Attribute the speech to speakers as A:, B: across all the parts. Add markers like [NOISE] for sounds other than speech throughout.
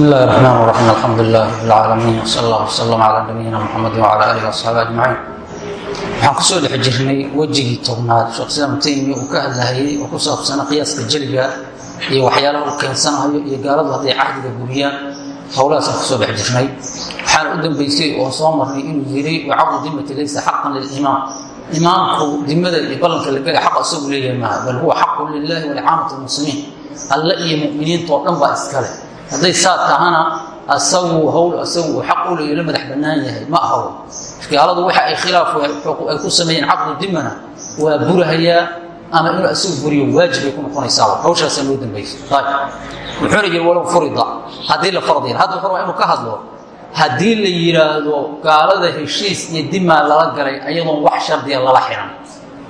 A: بسم الله الرحمن الرحيم الحمد لله رب العالمين وصلى الله وسلم على نبيina mxamed وعlى آله وأصxaabi أجمaعين waxaan kusoo dhex jirnay wejigii tobnaad sheekh islaam taymiya uu ka hadlahayay oo ku saabsana qiyaaska jeliga iyo waxyaalaha uu keensanayo iyo gaaladu hadday cahdiga buriyaan howlahaasaan kusoo dhex jirnay waxaana u dambeysay oo soo marnay inuu yidhi wacaqdu dimati laysa xaqan lilimaam imaamku dimada iyo ballanka la gala xaq isagu leeyahay maaha bal huwa xaqun lilahi walicaamati lmuslimiin alle iyo mu'miniinta oo dhan baa iskale hadday saa tahana asagu hawl asagu uu xaq u leeyo la madax bannaan yahay ma ahaw gaaladu waxa ay khilaaf ay ku sameeyeen caqdu dimana waa burahayaa ama inuu asagu buriyo waajib ay ku noqonaysaa. Hawshaasaa loo dambaysa. Wuxuuna walow furida. Haddii la fardiyan hadda wuxuu rabaa inuu ka hadlo. Haddii la yidhaahdo gaalada heshiis iyo dimaa lala galay ayadoon wax shardiya lala xiran.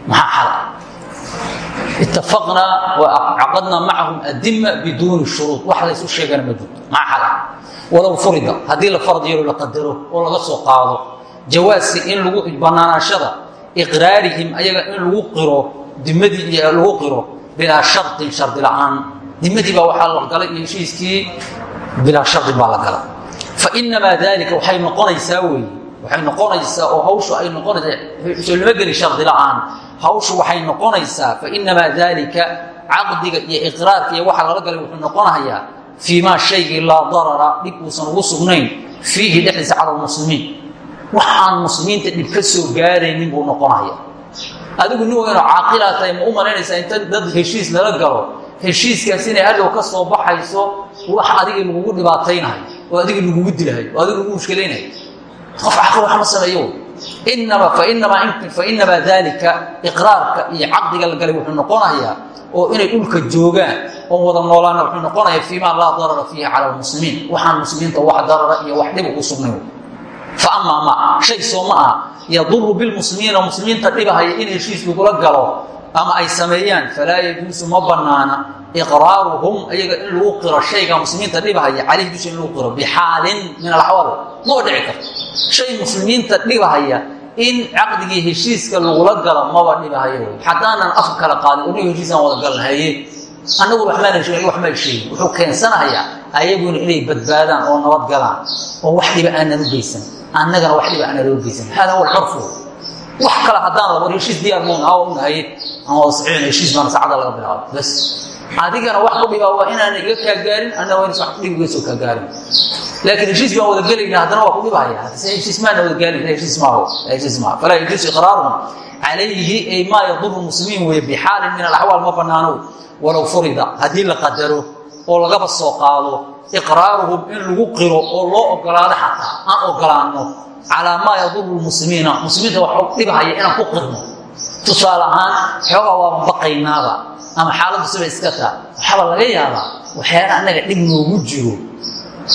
A: Maxaa xala itafaqnaa wacaqadnaa macahum adima biduuni shuruud wax laysu sheegana ma jirto maxaa xala walow furida haddii la fardiyo la qadaro oo laga soo qaado jawaasi in lagu banaanaashada iqraarihim ayaga in lagu qiro dimadii iyo lagu qiro bilaa shardin shardi la'aan dimadii baa waxaa la galay iyo heshiiskii bilaa shardin baa la gala fa inamaa dalika waxay noqonaysaa weeye waxay noqonaysaa oo hawshu ay noqonaysaa lama geli shardi la'aan hawshu waxay noqonaysaa fa inamaa dalika caqdiga iyo iqraarka iyo waxa lala galay wuxuu noqonayaa fii maa shaygii darara dhib uusan ugu sugnayn fiihi dhexdiisa cala lmuslimiin wax muslimiinta dhib ka soo gaaraynin buu noqonaya adigu nin weyno caaqilaa tahay ma inta dad heshiis lala galo heshiiskaas inay hadhow ka soo baxayso wax adigii lagugu dhibaataynayo oo adigii lagugu dilahayo oo adig lagu mushkilaynayo qof caqli wax ma sameeyo inama fainamaa dalika iqraarka iyo caqdiga la galay wuxuu noqonayaa oo inay dhulka joogaan oo wada noolaana wuxuu noqonayaa fii maa laa darara fiihi cala lmuslimiin waxaan muslimiinta wax darara iyo wax dhiba u sugnayn faamaa ma shay soo ma ah yaduru bilmuslimiina muslimiinta dhibahaya in heshiis lagula galo ama ay sameeyaan falaa yajuusu ma banaana iqraaruhum ayaga in lagu qiro shayga muslimiinta dhibahaya caleyhi dusha in lagu qiro bixaalin min alaxwaal maba dhici shay muslimiinta dhibahaya in caqdigii heshiiska lagula galo maba dhibahayo. Haddaanan afka kala qaadin oniga heshiisaan wada galnahaye annagu waxmaana sheegin wax may sheegin. Wuxuu keensanayaa ayaguna inay badbaadaan oo nabad galaan oo wax dhiba aanan u geysan. Annagana wax dhiba aanan loo geysan. Hada huwa alxurfu wax kale haddaan la war heshiis diyaar muun aa unahaye aan wada saxiixin heshiis baana saacada laga bilaabo bas. Adigana wax ku dhibaa waa inaana iga kaa gaarin anna waa inaysan wax dhib iga soo kaa gaarin laakiin heshiis baan wada gelayna haddana waa ku dhibahaya heshiis maana wada gaalin heshiis maaho heshiis maaha falaa yajuusu iqraaruhum calayhi ay maa yaduru muslimiin weeye bixaalin min alaxwaal ma banaano walow furida haddii la qadaro oo lagaba soo qaado iqraaruhum in lagu qiro oo loo ogolaado xataa aan ogolaano calaa maa yaduru lmuslimiina muslimiinta wax dhibahaya inaan ku qirno tusaale ahaan xoogaa waaban baqaynaaba ama xaaladdu siba iska taa waxaaba laga yaabaa waxyaala annaga dhib noogu jiro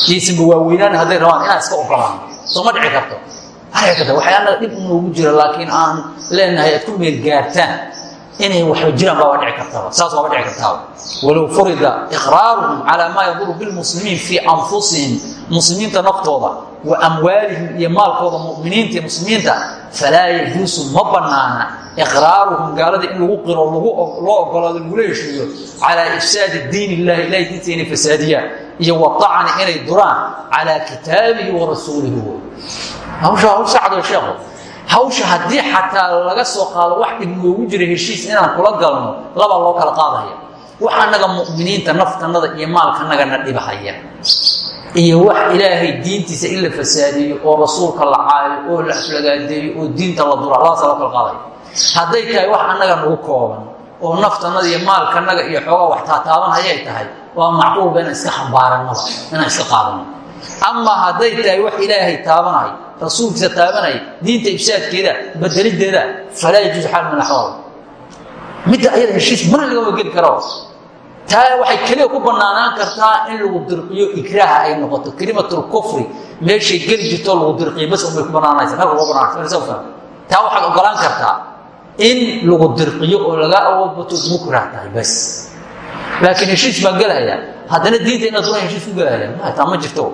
A: yaysanba waaweynaana hadday rabaan inaan iska ogolaano soo ma dhici karto. Ma dhici karta waxyaala annaga dhib jiro laakiin aan leenahay ku meel gaartaan inay waxba jiraan baa dhici kartaba saas waaba dhici kartaaba walow furida iqraaruhum calaa maa yaduru bilmuslimiin fii anfusihim muslimiinta naftooda wa amwaalihim iyo maalkooda muminiinta muslimiinta falaa yajuusu ma banaana iqraaruhum gaalada in lagu qiro loo ogolaado lagula heshiiyo calaa ifsaadi diin illahi ilahay diinta inay fasaadiyaan iyo waacni inay duraan calaa kitaabihi wa rasuulihi. Hawsha hawsha haddii xataa laga soo qaado wax dhib noogu jira heshiis inaan kula galno labaa loo kala qaadaya. Wax muminiinta naftanada iyo maalkanagana dhibahaya iyo wax ilaahay diintiisa in la fasaadiyo oo rasuulka la caayo oo la aflagaadeeyo oo diinta la dura labadaasa loo kala qaadaya hadday tahay wax annaga nagu kooban oo naftanada iyo maalkanaga iyo xoogaa wax taataaban hayay tahay waa macquulba inaan iska xambaaranaba inaan iska qaadano ama hadday tahay wax ilaahay taabanayo rasuulkiisa taabanaya diinta ibsaadkeeda badelideeda falaa yajuusu xaal min axwaal midda ayada heshiis mana lagama geli karo taa waxay keliya ku banaanaan kartaa in lagu dirqiyo ikraaha ay noqoto. Kelimatulkufri meeshay geli jirto lagu dirqiyo bas unbay ku banaanaysa meel kuga banaanaysa taa waxaad ogolaan kartaa in lagu dirqiyo oo laga awood bato mukrah tahay bas. Laakiin heshiis baan gelaya haddana diinta inaad dura heshiis ku gelaya ma taa ma jirto.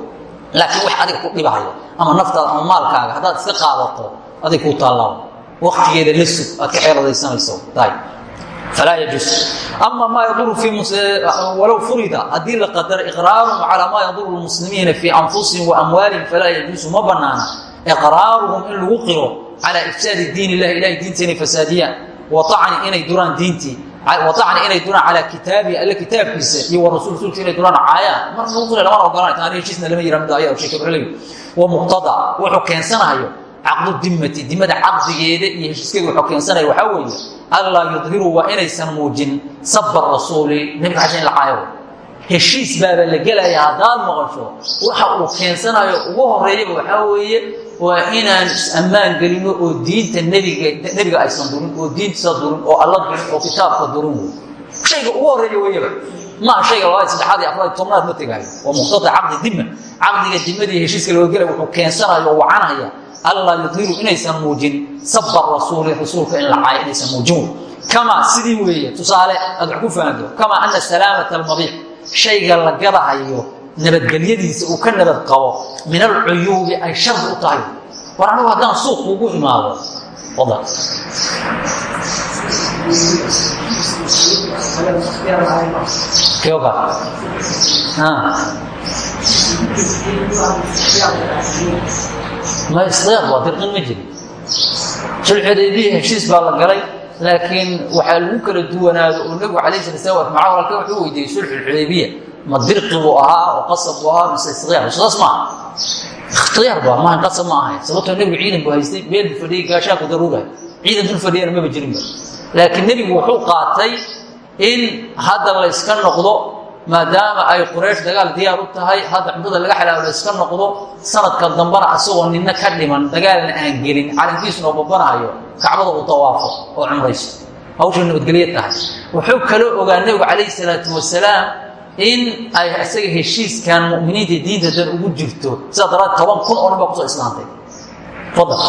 A: Laakiin wax adiga ku dhibahaya ama naftaada ama maalkaaga haddaad iska qaadato adig kuu taallaba waktigeeda la sug aad ka xeeladaysanayso day falaa yajuus ama maa yaduru walow furida haddii la qadaro iqraaruhum calaa maa yaduru lmuslimiina fii anfusihim wa amwaalihim falaa yajuusu ma banaana iqraaruhum in lagu qiro calaa ifsaadi diin illahi ilahay diinta inay fasaadiyaan waacni inay duraan diintii waacni inay duraan calaa kitaabihi alle kitaabkiisa iyo wa rasul rasuulkiisa inay duraan caayaan mar lagu qira lamana ogolaan taani heshiisna lama yiraa mid ayaa sheekh ibrahim wa muqtada wuxuu keensanayo caqdu dimati dimada caqdigeeda iyo heshiiskeeda wuxuu keensanaya waxaa weeye allaa yudhiruu waa inaysan muujin saba rasuuli nebiga xasha in la caayo heshiis baaba la gelaya haddaad maqasho waxa uu keensanayo ugu horeeyaba waxaa weeye waa inaan is-ammaan gelino oo diinta nebiga nebiga aysan durin oo diintiisa durin oo alla durin oo kitaabka durin. Wey shayga ugu horreeya weyaba maaha shayga labaad saddexaad iyo afraad tobnaad ma tegaayo. Waa muqtada caqdi dima caqdiga dimada iyo heshiiska loo gelaya wuxuu keensanayo oo wacanaya allaa yudhiru inaysan muujin saba rasuuli rasuulka in la inaysan muujin wey kamaa sidii weeye tusaale aad ku fahanto kamaa ana salaamata almabiic shayga la gadahayo nabadgelyadiisa uu ka nabad qabo min alcuyuubi ay shardi u tahay. War anagu haddaan suuq kuugu imaado ma isdiyaaq waa dirqin ma jiri. Sulxudaybiya heshiis baa la galay laakiin waxaa lagu kala duwanaado oo nebigu calayh sala slam maca walaalka wuxuu weydiiyey sulxulxudaybiya ma dirqi buu ahaa oo qasab buu ahaa mise ikhtiyaar saas maaha. Ikhtiyaar ba maaha qasab ma ahayn sababtoo nebigu ciidan buu haystay meel buu fadhiyey gaashaanku daruurahay ciidan dul fadhiyana maba jirinba laakiin nebigu wuxuu qaatay in hadda la yska noqdo maadaama ay quraysh dagaal diyaar u tahay hadda cuntada laga xalaalo la yska noqdo sanadka dambana asagoo nina ka dhiman dagaalna aan gelin calankiisuna oo babanahayo kacbada uu tawaafo oo cumrayso hawsha nabadgelya tahay. Wuxuu kaloo ogaa nebigu calayhi salaatu wasalaam in ay isaga heshiiskan muminiinta diinta dan ugu jirto. Sidaa daraad toban kun oo nin baa ku soo islaantay. Fadal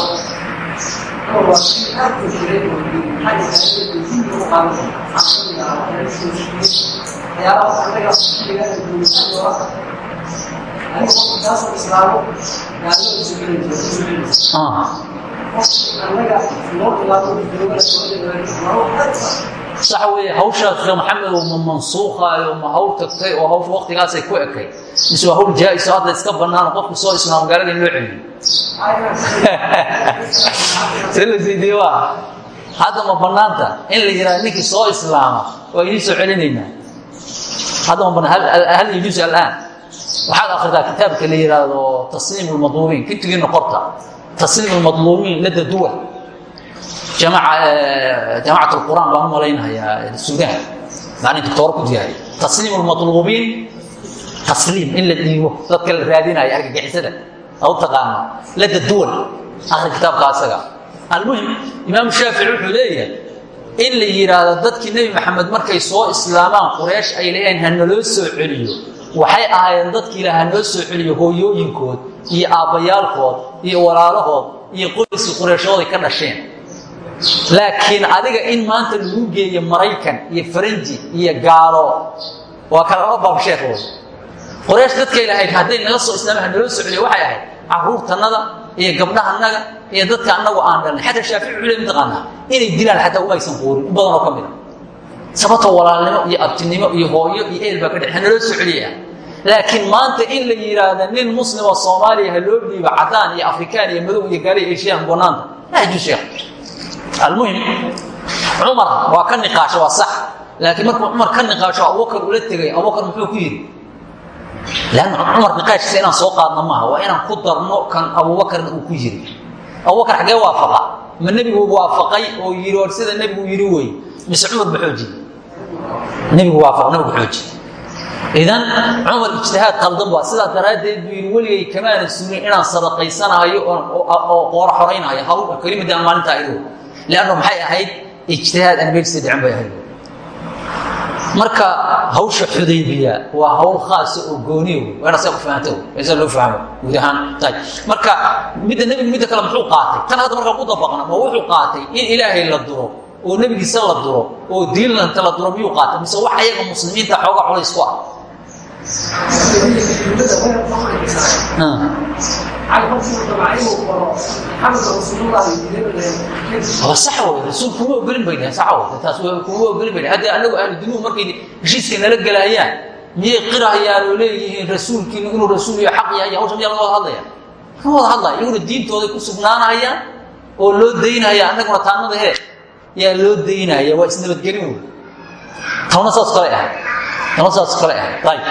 A: sax weeye hawshaas sheekh maxamed oo ma mansuukhaayo ma hawl tagtay oo hawsha waktigaasay ku ekay mise waa hawl jaa-iso hadda iska bannaan qofku soo islaam magaalada in loo celiyo see la siidiye waa hadda ma bannaanta in la yidhaha ninkii soo islaama waa idiin soo celinaynaa bannaan hal yajuus alaan waxaad akhridaa kitaabka la yidhaahdo tasliim lmadluubiin kintigiina qorta tasliim lmadluubiin lada duwal jamacat quraan baan u malaynahayaa suudaan maalin doctooro ku diyaariy tasliim lmaluubiin tasliim in la dhiibo. Dadka la raadinaya argagixisada. U taqaana lada duwal akhri kitaabka asaga. Almuhim imaam shaafici wuxuu leeyahay in la yidhaahdo dadkii nebi maxamed markay soo islaamaan quraysh ay leeyahin hanaloo soo celiyo. Waxay ahaayeen dadkii la hanoo soo celiyo hooyooyinkood iyo aabbayaalkood iyo walaalahood iyo qoyskii qureeshooday ka dhasheen. Laakiin adiga in maanta lagu geeyo maraykan iyo faranji iyo gaalo waa kala laba baabsheekooda qoraysh dadkay lahayd hadday naga soo islaamaha naloo soo celiyo waxay ahayd caruurtanada iyo gabdhahanaga iyo dadka annagu aan dhalnay xataa shaafici wuxuu le mataqaanaa inay dilaan xataa umaysan quurin in badanoo ka mid a. Sababtoo walaalnimo iyo abtinimo iyo hooyo iyo eel baa ka dhex hanaloo soo celiya laakiin maanta in la yidhaahda nin muslima soomaaliya ha loo dhiibo cadaan iyo afrikaan iyo madow iyo gaali iyo eshiyan banaanta yajuus sheekh. Almuhim cumar waa ka niqaasho waa sax. Laakiin markuu cumar ka niqaasho abubakar ula tegay abubakar muxuu ku yidhi lanna cumar niqaashkiisa inaan soo qaadno maaha waa inaan ku darno kan abubakarna uu ku yiri abubakar xaggee waafaqa ma nebigu waafaqay oo yidhi or sida nebigu yidhi wey mise cumar ba xooji nebigu waafaq nabigu xooji idan cumar ijtihaad qaldan waa sidaa daraaddeed buu yidhi weligay kamaana sugin inaan sadaqaysanahayo oo qooro xoraynahayo hawl kelimadaan maalintaa idu leanno maxay ahayd ijtihaad aan meelisa dhicin bay ahayd marka hawsha xudaybiya waa hawl khaasa oo gooniy waa ina saa ku fahanto sa loo fahmo guud ahaan. Tay marka midda nebigu midda kale muxuu qaatay? Tan hadda markaa ku dabaqna ma wuxuu qaatay in ilaahay la duro oo nebigiisa la duro oo diinlanta la duro miyuu qaatay? Mise wax ayaga muslimiinta xoogaa culays ku ah waa sax wey rasuul kuma ogolin bay dhahen sax wey taas kuma ogolin bay dhahen hadda anagu ahlu dunuhu markay heshiiska nala gelayaan miyay qirahayaan oo leeyihiin rasuulkiinu inuu rasuul iyo xaq yahay hawsha miyaa laga wada hadlaya kama wada hadlaya iyaguna diintooday ku sugnaanayaan oo loo daynaya annaguna taanada hee yaa loo daynaya waa isnabadgelin wey tawna saas kale ahay tawna saas kale ahay ayib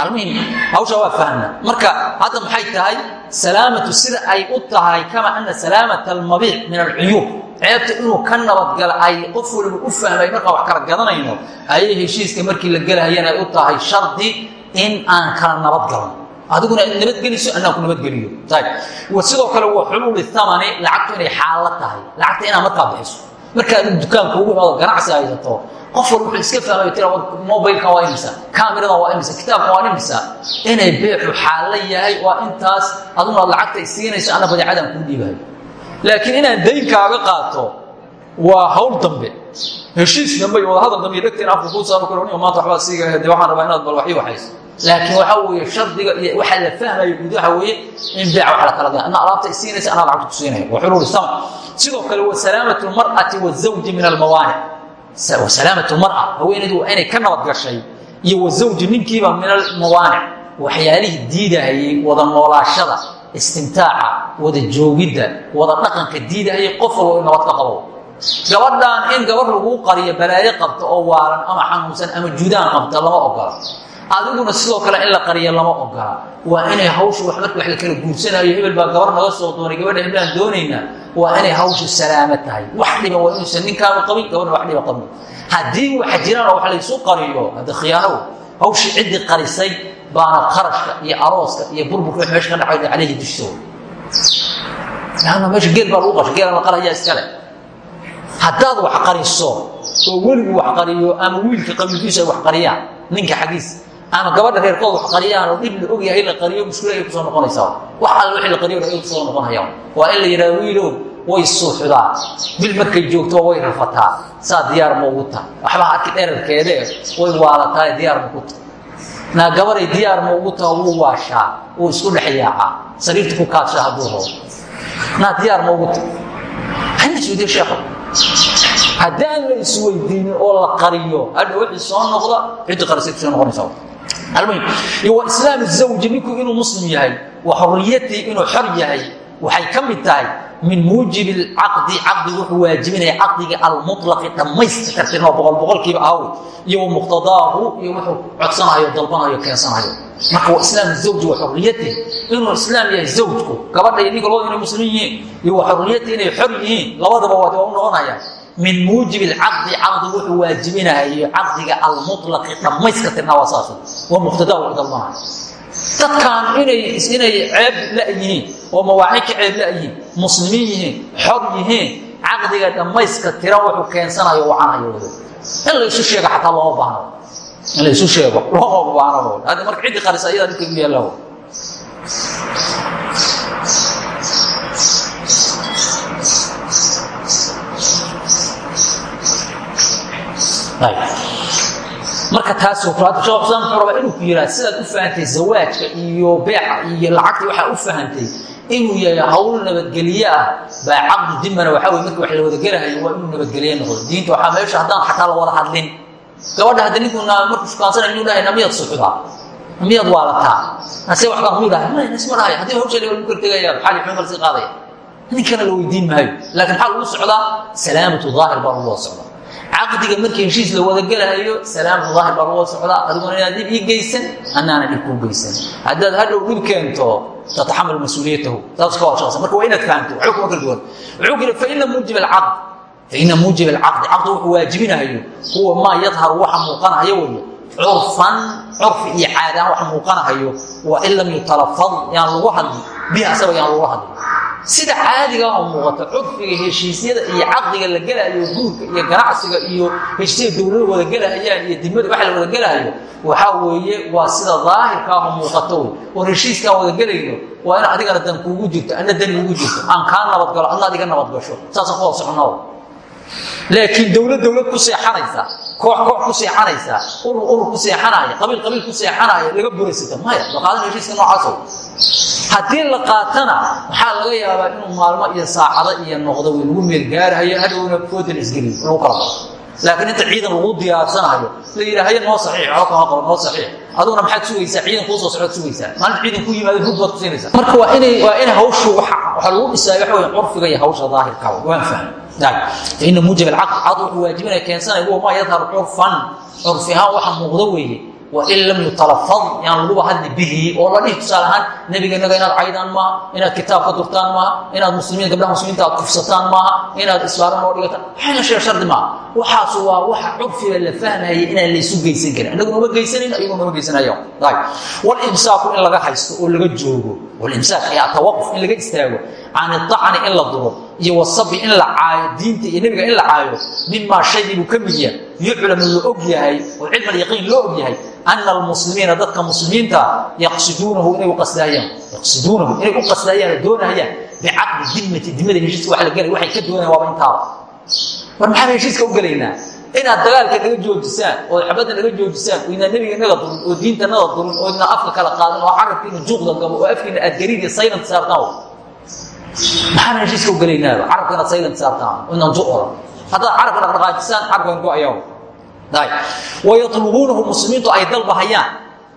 A: almuhim hawshaa waa fahmna marka hadda maxay tahay? Salaamatu sida ay u tahay kama ana salaamata almabiic min alcuyuub. Ceebta inuu ka nabadgala ay qof waliba u fahmay markaan wax kala gadanayno ayay heshiiska markii la gelahayana ay u tahay shardi in aan kala nabadgalno adiguna ad nabadgeliso anaan ku nabadgeliyo ayb sidoo kale waa xuluuli thamani lacagtu inay xaalo tahay. Lacagta inaad markaa bixiso markaad dukaanka ugu imaado ganacsi haysato qof walba wuxuu iska fahmay tira mobilkan waa imisa kaamiradan waa imisa kitaabkan waa imisa. Inay beexu xaalo yahay waa intaas aduna ad lacagta siinayso ana badeecadaan kuu dhiibayo laakiin inaan daynkaaga qaato waa hawl dambe. Heshiis dambe iyo wadahadal dambe dhegteen afka kuu saaro karo maanta waxbaa siiga de waxaan rabaa inaad bal waxii waxayso laakiin waxaa weeye shardiga iyo waxaa la fahmayo guud waxa weeye in beec wax la kala gala ina alaabta isiinaysa anaa lacagta ku wa xuluul sidoo kale wa salaamatu lmar'ati wazawji min almawaanic wa salaamatu lmar'a haweenaydu waa inay ka nabad gashay iyo wazawji ninkiiba min almawaanic waxyaalihii diidahayay wada noolaashada istimtaaca wada joogidda wada dhaqanka diidahayay qof walba nabad ka qabo gabadhan in gabar laguu qariyo balaayo qabta oo waalan ama xanuunsan ama judaan qabta lama ogola adiguna sidoo kale in la qariyo lama ogola waa inay hawshu wax marka wax la kala guursanayo hebel baa gabar naga soo doonay gabadha heblaan doonaynaa waa inay hawshu salaamo tahay. Wax dhiba waa inuusan ninkaaba qabin gabadha wax dhiba qabin. Haddii waxa jiraan oo wax laysu qariyo hadda khiyaanow hawshii ciddii qarisay baana qarashka iyo arooska iyo burburka wax meesha ka dhacay caleyhi dushooda laanna meesha geel baa lagu qashay geela la qarayaa iskale haddaad wax qariso oo weligu wax qariyo ama wiilka qabiilkiisu ay wax qariyaan ninka xaggiisa ama gabadha reerkood wax qariyaan dhib la og yahay la qariyo mushkila ay ku soo noqonaysaa. Wax alle wixii la qariyo ay ku soo noqonayaan. Waa in la yidhahdo wiilow way suuxdaa. Bil markay joogto way rafataa. Saa diyaar ma ugu tahay waxbaa arki dherarkeede way waalataa diyaar ma ku tahay naa gabaray diyaar ma ugu taha wuu waashaa wuu isku dhex yaacaa. Sariirta ku kaadsha hadduu rabo. Naa diyaar ma ugu tahay hana suudiye sheekho haddaan la isweydiinin oo la qariyo hadha wixii soo noqda ciddi qarisay ku soo noqonaysaa almuhim iyo waa islaam zawji ninku inuu muslim yahay wa xuriyatii inuu xor yahay waxay ka tahay min muujibi alcaqdi caqdigu wuxuu waajibinaya caqdiga almutlaqi dhammaystirtirnoo boqol boqolkiiba ahwe iyo wa muqtadaahu iyo wuxuu codsanayo dalbanayo keensanayo. Marka islaam zawji wa xuriyati inuu islaam yahay zawjku gabadha iyo ninka labadu inay muslim yihiin iyo wa inay xor yihiin labadaba waa u min muujib alcaqdi caqdi wuxuu waajibinayo caqdiga almutlaqi dhammaystirtirna waa saas. Waa muqtadaa wuxuu dalbanayo dadkan inay inay ceeb la-yihiin oo mawaaci ka ceeb la-yihiin muslimiin yihiin xor yihiin caqdiga tiran wuxuu keensanayo wacanayo wado in laysu sheego xataa looma baahno in laysu sheego looma baahno hadda marka ciddi qarisa ayadaa ninka marka taas wuxuu rabaa inuu ku yihaa sidaad u fahantay zawaajka iyo beeca iyo lacagta waxaa u fahantay inuu yahay hawl nabadgelye ah baa caqdu dimana waxaa wey marka wax la wadagelahayo waa inuu nabadgelye noqdo. Diinta waxaa meesha haddaan xataa la wada hadlin. Gabadha hadda ninku markuu shukaansanay inuu dhahay namiyaad suxdaa namiyaad waalataa ase wax baan ku dhahay may nasma dhahay haddii hawsha lagu kortegaya xaali xun kalsi qaadaya. Ninkana la weydiin maayo laakiin maxaa lagu socdaa salaamatu daahir baa lagu wada socdaa caqdiga markii heshiis la wadagelahayo salaamatu daahir baa wada socdaa. Adiguna inaad dhib ii geysan annaana dhib kuu geysan. Haddaad hadhow dhib keento tataxamal mas'uuliyatahu. Taas ka washaqsan marka waa inaad fahamto waxba kuma kala duwan. Wuxuu kiri faina muujib alcaqd faina muujib alcaqdi caqdi wuxuu waajibinahayo huwa maa yadharu waxa muuqanahayo weeye. Curfan curfi iyo caadaan wax muuqanahayo wa in lam yutalafad yaan lagu hadli. Bihi asaga yaan lagu hadli sida caadiga oo muuqata curfiga heshiisyada iyo caqdiga la gelahayo guurka iyo ganacsiga iyo heshiisyada dowladda wada gelahayaan iyo dimada wax la wada gelahayo waxaa weeye waa sida daahirka ah oo muuqato wey oon heshiiskaan wada gelayno waa in adigana dan kuugu jirto anna dan iigu jirto aan kaa nabadgalo adna adiga nabadgasho saasaan ku wada soconaa laakiin dowlad dowlad ku seexanaysa koox koox ku seexanaysa urur urur ku seexanaya qabiil qabiil ku seexanaya laga buraysata maya ma qaadan heshiiska noocaaso haddii la qaatana waxaa laga yaabaa inuu maalmo iyo saacado iyo noqdo way lagu meel gaarahayo hadhowna foodan isgeliyo lagu kala laakiin inta ciidan lagu diyaarsanayo la yidhaahyo noo saxiix oo kama qabo noo saxiix. Aduguna maxaad sugaysaa ciidan kuu soo socdaad sugaysaa. Maalinta ciidan ku yimaado hud baad kusiinaysaa marka waa inay waa in hawshu waxaa lagu dhisaayo waxa weya curfiga iyo hawsha daahirka. Waan fahmay. Faina muujib alcaql cad wuxuu waajibinaya keensanaya huwa maa yadharu curfan? Curfi ahaan waxa muuqdo weeye wain lam yutalafad yaan laguba hadli bihi oo la dhihi tusaale ahaan nebiganaga inaad caydaan maaha inaad kitaab ka durtaan maaha inaad muslimiin gabdhaha muslimiinta aad kufsataan maaha inaad isbaaro noo dhigataan waxayna sheeg shardi maaha waxaasu waa waxa curfiga la fahmaya inaan laysu geysan karin inagu nooma geysanayn ayagu nooma geysanayo walimsaaku in laga haysto oo laga joogo walimsaak ee atawaquf in laga istaago can iacni in la duro iyo wasabi in la caayo diinta iyo nebiga in la caayo mimaa shaygii buu ka mid yahay yuclamu la og yahay oo cilm alyaqiin loo og yahay ana almuslimiina dadka muslimiinta yaqsiduunahu inay uqasdaayaan yaqsiduunahu inay u qasdaayaan oo doonahayaan bicaqdi dimmati dimada heshiiska wax la gelay waxay ka doonayaan waaba intaaba war maxaan heshiiska u gelaynaa inaad dagaalka naga joojisaan oo xabadda naga joojisaan oo inaa nebiga naga durin oo diinta naga durin oo idna afka kala qaadan oo carabkiina juuqda gabo oo afkiina aad gariid iyo saynant saartaan maxaan heshiiska u gelaynaaba carabka inaad saynant saartaan inaan ju oran haddaad carabka dhaqdhaqaajisaan carabkan ku ayaw waylubuunahu muslimiintu ay dalbahayaan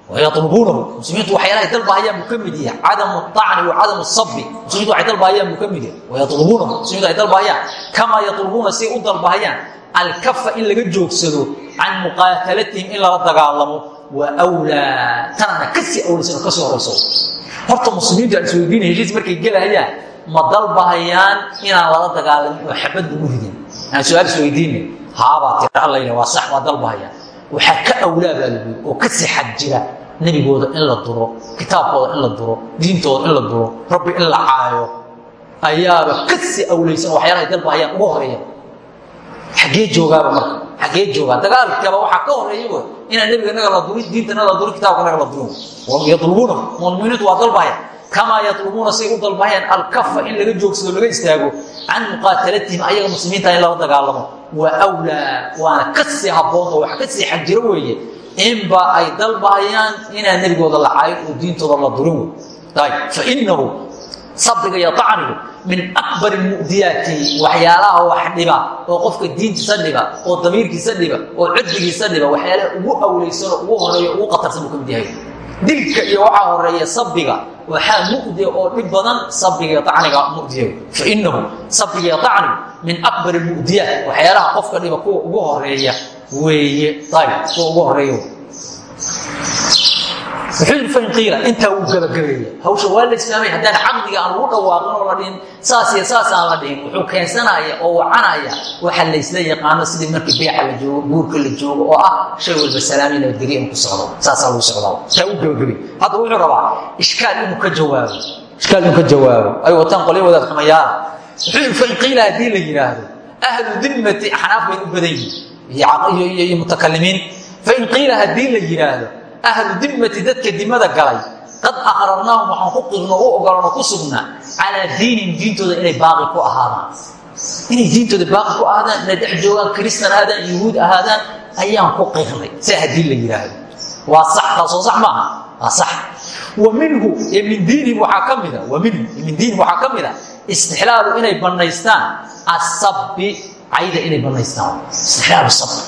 A: waylubuunahu muslimiintu waxyaalaha ay dalbahayaan buu ka mid yahay cadamu acni wa cadamu sabi muslimiintu waxay dalbahayaan buu ka mid yahay waylubuunahu muslimiintu ay dalbahayaan kamaa yatlubuuna siay u dalbahayaan alkafa in laga joogsado can muqaatalatihim in lala dagaalamo wa wlaa tanana ka sii awlaysan oo ka sii horayso horta muslimiintu aan isweydiina heshiis markay gelahayaan ma dalbahayaan inaan lala dagaalamin oo xabad lagu ridin aan su'aal isweydiina haabaa tira. Allayna waa sax waa dalbahaya waxaa ka awlaa baa laguyi oo ka sixad jira nebigooda in la duro kitaabkooda in la duro diintooda in la duro rabbi in la caayo. Ayaaba ka sii awlaysan waxyaalahay dalbahayaan uga horreeya xaggee joogaaba marka xaggee joogaa. Dagaalkaba waxaa ka horreeya w inaan nebiga naga la durin diintana la durin kitaabka naga la durin. Yadlubuunahu muminiintu waa dalbahaya kamaa yatlubuuna say u dalbahayaan alkafa in laga joogsado laga istaago can muqaatalatihim ayaga muslimiinta in lala dagaalamo waa awlaa waana ka sii habboon oo wax ka sii xagjiro weeye inba ay dalbahayaan inaan nebigooda la caayo oo diintooda la durin wey fainahu sabriga iyo min akbar mu'diyaati waxyaalaha wax dhiba oo qofka diintiisa dhiba oo damiirkiisa dhiba oo cirdigiisa dhiba waxyaalaha ugu awlaysan oo ugu horeeyo ugu qatarsan buu ka dilka iyo waxaa horreeya sabiga waxaa mudiya oo dhib badan sabriga acniga mudiya fainahu sabriga acnigu min akbar mudiyaat waxyaalaha qofka dhiba kuwa ugu horreeya weeye. Ayb kuwa ugu fain qiila intaa wuu gabagabeeya hawsha waa la islaamay haddaan caqdiga aan lagu dhawaaqin oo la dhihin saas iyo saas aan la dhihin wuxuu keensanaya oo wacanaya waxa laysla yaqaano sidii markii beexa la joogo guurka la joogo oo ah shay walba salaami nabadgelyo inuu ku socdo. Saasaa lagu socdaa taa u gabagabey hadda wuxuu rabaa ishkaal inuu ka jawaabo. Ishkaal inuu ka jawaabo. Ay wataan qolyo wadaad yidhi fain qiila haddii la yidhaahdo ahlu dimmati axnaaf bay u badan yihiin iyo mutakalimiin. Fain qiila haddii la yidhaahdo ahlu dimmati dadka dimada galay qad aqrarnaahum waxaan ku qirno u ogolano ku sugnaa calaa diinihim diintooda inay baaqi ku ahaadaan inay diintooda baaqi ku ahaadaan inay dhex joogaan kristan ahaadaan yuhuud ahaadaan ayaan ku qirnay saa haddii la yidhaahdo waa sax taasoo sax maaha waa sax wa minhu min diinihim waxaa ka mida wa minhu min diinihim waxaa ka mid a istixlaalu inay bannaystaan asabbi cayda inay bannaystaan. Istixlaalu sabbi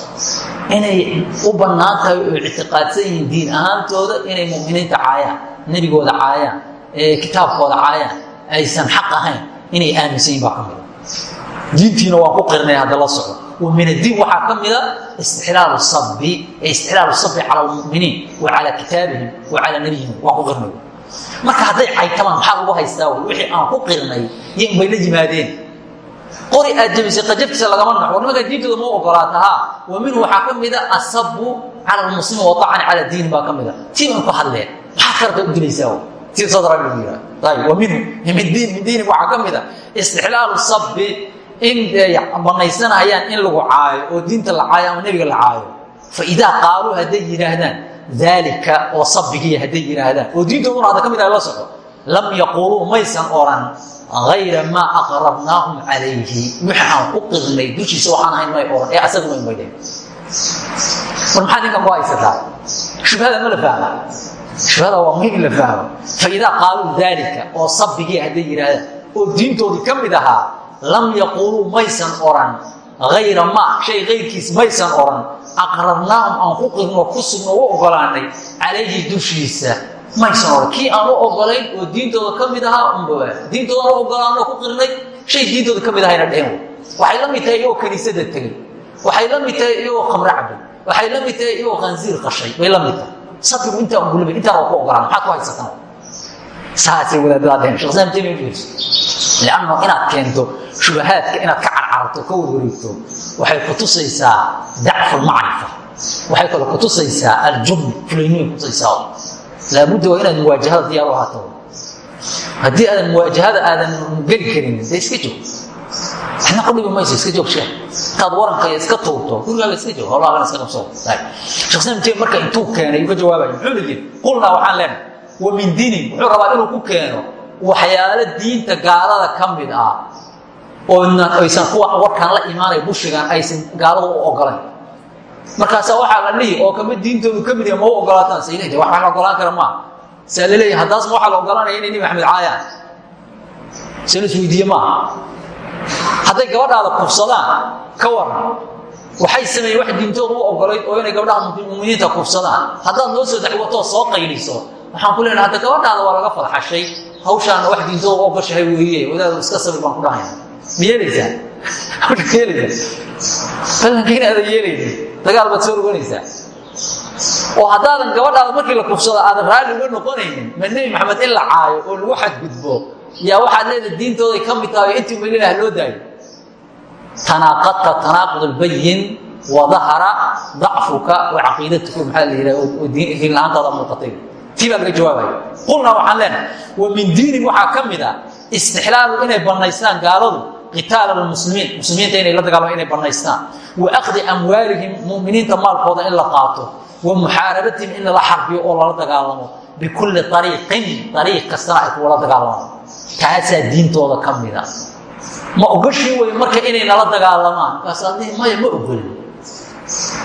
A: inay u bannaan tahay oo ictiqaadsan yihiin diin ahaantooda inay muminiinta caayaan nebigooda caayaan kitaabkooda caayaan aysan xaq ahayn inay aaminsan yihiin baa ka mida diintiina waan ku qirnay hadda la socdo. Wa min addiin waxaa ka mida istixlaalu sabbi istixlaalu sabbi cala almuminiin wa calaa kitaabihim wa calaa nabiyihim. Waan ku qirnay. Marka hadday caytamaan maxaa lagu haystaa? Wixii aan ku qirnay iyo inbay la yimaadeen qori aad qajabtiisa lagama naco nimankaa diintooda ma ogolaata wa minhu waxaa ka mida asabu cala lmuslimiin waacani cala diini baa ka mida tii baan ku hadleen maxaa karka u dilaysaa tii sadra lagu yidhaha ayb wa minhu min diin min diini waxaa ka mida istixlaalu sabbi in banaysanayaan in lagu caayo oo diinta la caayo ama nebiga la caayo. Fa idaa qaaluu hadday yidhaahdaan daalika oo sabbigiiya hadday yidhaahdaan oo diintooduna hadda ka mid la soco lam yaquuluu maysan oran ayra maa aqrarnaahum calayhi waxaan ku qirnay dushiisa waxaan ahayn may oran ee asaga may maydheen war maxaa ninkan ku haysataa shubhada ma la fahma shubhada waa muhiim in la fahmo faidaa qaaluu daalika oo sabigii hadday yidhaahdaan oo diintoodii ka mid ahaa lam yaquuluu maysan oran ayra ma shay kayrkiis maysan oran aqrarnaahum aan ku qirno ku sugno u ogolaanay calayhi dushiisa maysan kii aan u ogolayn oo diintooda ka mid ahaa unba diintoodan u ogolaano ku qirnay shay diintooda ka mid ahayna dhehen waxay la mid tahay iyagoo kaniisada tegey waxay la mid tahay iyagoo khamre cabay waxay la mid tahay iyagoo khansiir qashay. Bay la mid tahay sabigu intaa ugulaba intaan waa ku ogolaan maxaad ku haysatan saasay wadaadadaa dhehen shekh islam taymiya fiirso lianno inaad keento shubahaadka inaad ka carcarto ka warwareegto waxay ku tusaysaa dacfu lmacrifa waxay kaloo ku tusaysaa aljubn fulayniya kutusaysaa laabudda waa inaad muwaajahada diyaar u ahaato haddii aadan muwaajahada aadan geli karin dee iska joog waxna ku dhibi mayso iska joog sheekh intaad warankaya iska tuurto gurigaaga iska joog howlahaagana iska qabso sheekh islam taymiya marka intuu keenay uga jawaabayo muxuu la yidhi qulnaa waxaan leenahay wa min diinin wuxuu rabaa inuu ku keeno waxyaalo diinta gaalada ka mid ah oona aysan kuwa warkaan la imaanay bushigan aysan gaalada u ogolayn markaasaa waxaa la dhihi oo kama diintoodu ka mid yaha ma u ogolaataan sayid wax la ogolaan kara maaha saa la leeyahy haddaasma waxaa la ogolanaya inay nebi maxamed caayaan. See la isweydiiye maaha hadday gabadhaada kufsadaan ka waran waxay sameeyeen wax diintooda u ogolayd oo inay gabdhaha muminiinta kufsadaan. Haddaad noo soo dacwatoo soo qayliso waxaan ku leenaha hadda gabadhaada waa laga fadxashay hawshaana wax diintooda u ogashahay weeye wadaadu iska sabir baan ku dhahayna ma roganaysaa oo haddaadan gabadhaada markii la kufsado aadan raalli uga noqonaynin ma maxamed in la caayo oo lagu xadgudbo yaa waxaad leedahay diintooday ka mid tahay intii malilah loo daayo tanaaqadta tanaaqud lbayin wadahara dacfuka wa caqiidatuka maxaa la yidhaha oo diin la'aantaada muuqatay. Tii baa laga jawaabaya qulnaa waxaan leenahay wa min diinin waxaa ka mid ah inay bannaystaan gaaladu qitaala lmuslimiin muslimiinta inay la dagaalamo inay bannaystaan wa akhdi amwaalihim muminiinta maalkooda in la qaato. Wa muxaarabatihim in lala xarbiyo oo lala dagaalamo. Bikulli ariiqin ariiq kastana ay kuwala dagaalamaan. Taasaa diintooda ka ma ogashii wey marka inay nala dagaalamaan. Markaasaad maya ma ogolin.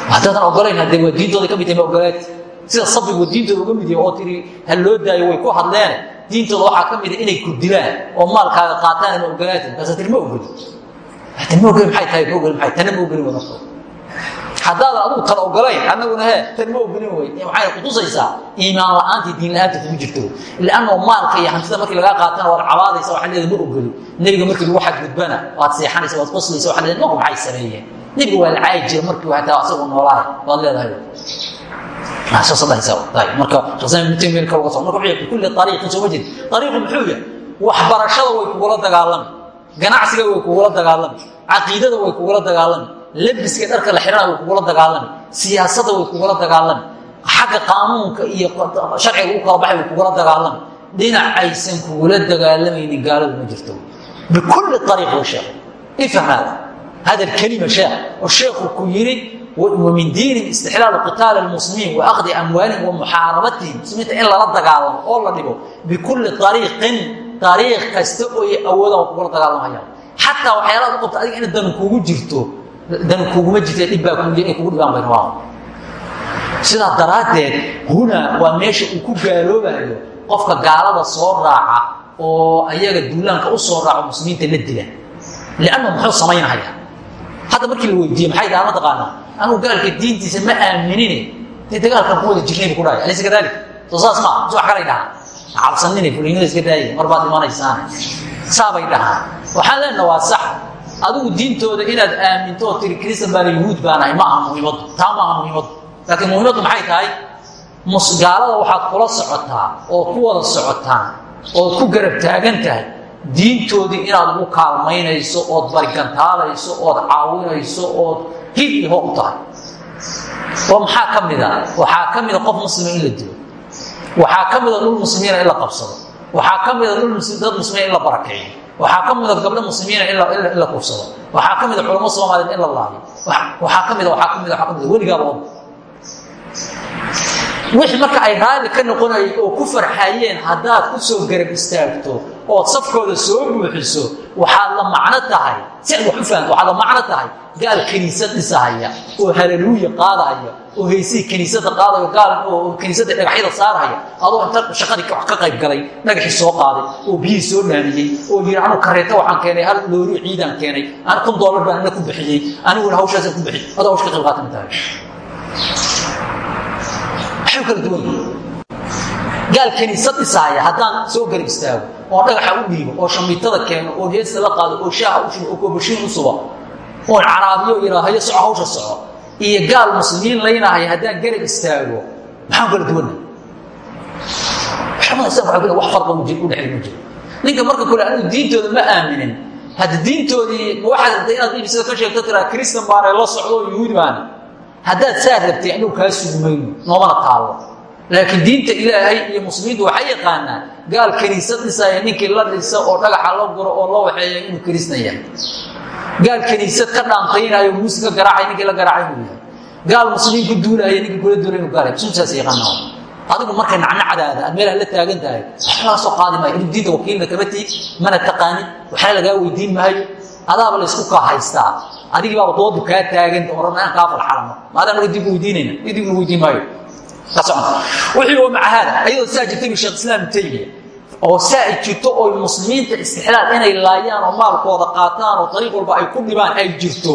A: Haddaadan ogolayn haddee waa diintooda ma ogolaati sida sabigu diintooda uga mid oo tiri ha loo daayo way ku hadleen diintooda waxaa ka mida inay ku dilaan oo maalkaaga qaataan ma ogolaati markaasaa tiri ma ogolin. Tan ma ogolin maxay tahay? Ma ogolin maxay tana ma ogolin wa naftood haddaadan adugu tan ogolayn annaguna he tan ma ogolin wey waxayna kutusaysaa iimaan la'aantii diin la'aanta kuma jirto. Liannao maalka iyo hantida markii lagaa qaatana waad cabaadaysa waxaa leedahay ma ogolin. Nebiga markii lagu xadgudbana waad seexanaysa waad qoslaysa waxaa leedahay maku maxay sameeyeen? Nebiga waa la caayi jira markii hataa asagoo noolaay waad leedahay ariiqu muxuu yahay? Waxbarashada way kugula dagaalami ganacsiga way kugula dagaalami caqiidada way kugula dagaalami labiska dharka la xihana way kugula dagaalami siyaasada way kugula dagaalami xagga qaanuunka iyo sharciga u kala baxay way kugula dagaalami dhinac aysan kugula dagaalamaynin gaaladu ma jirto. Bikulli ariiq wa sheekh ifham hada hada alkalima sheekh. Oo sheekhu ku yiri min diini istixlaal qitaali muslimiin wa akdi amwaalihim wa muxaarabatihim muslimiinta in lala dagaalamo oo la dhigo bikulli ariiqin ariiq kasta ooy awoodaan kugula dagaalamhayaan xataa waxyaalaa u qabta adiga ina dan kuugu jirto dan kuguma jirta dhib baa kuuli inay kugu dhibaan baynaaa sidaa daraaddeed huna waa meesha uu ku gaaloobayo qofka gaalada soo raaca oo ayaga duulaanka u soo raaco muslimiinta la dila lianna muxuu samaynahaya hadda markii la weydiiye maxay dhaha ma taqaanaa? Anugu gaalka diintiisa ma aaminine? Dee dagaalkan ku wada jirnay bu ku dhahay. Alaysa kadalik? Soo saas maa mise wax kalay dhahaan cabsanine fuliynada iska daaya mar baad dhimanaysaan saabay dhahaan waxaan leenaha waa sax. Adigu diintooda inaad aaminto oo tiri kristan baana yahuud baan ahay ma aha muhiimaddu taa ma aha muhiimaddu laakiin muhiimaddu maxay tahay? Gaalada waxaad kula socotaa oo ku wada socotaan ood ku garab taagan tahay diintoodii inaad ugu kaalmaynayso ood barigantaalayso ood caawinayso ood hil iyo ho u tahay. Oo maxaa ka mida waxaa ka mida qof muslima in la dilo. Waxaa ka mida dhul muslimiina in la qabsado. Waxaa ka mida dad muslimiina in la barakeeyo. Waxaa ka mida gabdho muslimiina in la kufsado waxaa ka mida culamo soomaaliyeed in la laayo waxaa ka mida waxaa ka mida waxaa ka mida weligaa loo wixii marka ay raalli ka noqonayeen oo ku farxayeen haddaad ku soo garab istaagto ood safkooda soo buuxiso waxaad la macno tahay. Si aad wax u fahamto waxaad la macno tahay. Gaal kiniisad dhisahaya oo halaluuya qaadahaya oo heysihii kiniisada qaadayo gaal oo kiniisada dhagaxyada saarhaya adoo inta shaqadii wax ka qayb galay dhagaxii soo qaaday oo biyihii soo dhaamiyey oo yidhi anu kareeto waxaan keenay hal loori ciidaan keenay. An kun doolar baan ina ku bixiyey. Aniguna hawshaasaan ku bixiyey. Adoo hawsh ka qayb qaatan tahay maxay kala duwan gaal kiniisad dhisaaya haddaan soo garab istaago oo dhagaxa u dhiibo oo shamiitada keeno oo heesta la qaado oo shaaha u shubo oo koobashiin u subo oon caraabiyo yidhaahayo soco hawsha soco iyo gaal muslimiin laynahaya haddaan garab istaago maxaan kala duwana wax farqa u dhexay ma jiro ninka marka kole anigu diintooda ma aaminin. Hadda diintoodii waxaad inaad ibsada ka sheegto tiraa kristan baana la socdo oo yuhuudi baana haddaad saa rabtay anigu kaa sugmayno noomana taallo. Laakiin diinta ilaahay iyo muslimiintu waxay yaqaanaan gaal kiniisad dhisaya ninkii la dhisa oo dhagaxa la guro oo la waxeeya inuu kiristan yahay. Gaal kiniisad ka dhaanqaynaayo muusig ka garaacay ninkii la garaacay gaal muslimiin ku ninkii kula duulay inuu gaal suntaas yaqaanaa adigu marka nacnacdaada aad meelaha la taagan tahay waxba soo qaadi inuu diinta wakiilna kama tiid mana taqaanin waxna lagaa weydiin maayo adaaba laysku kaa haystaa adigii baaba doodu kaa taaganta oo rabna inaan kaa falxalano. Maadaan naga dib weydiinayna? Dibna weydiin maayo. Wixii oo maca haada ayadoo saa jirtay sheekh islaam taymiya oo saa jirto oo muslimiinta istixlaal inay laayaan oo maalkooda qaataan oo ariiq walba ay ku dhibaan ay jirto.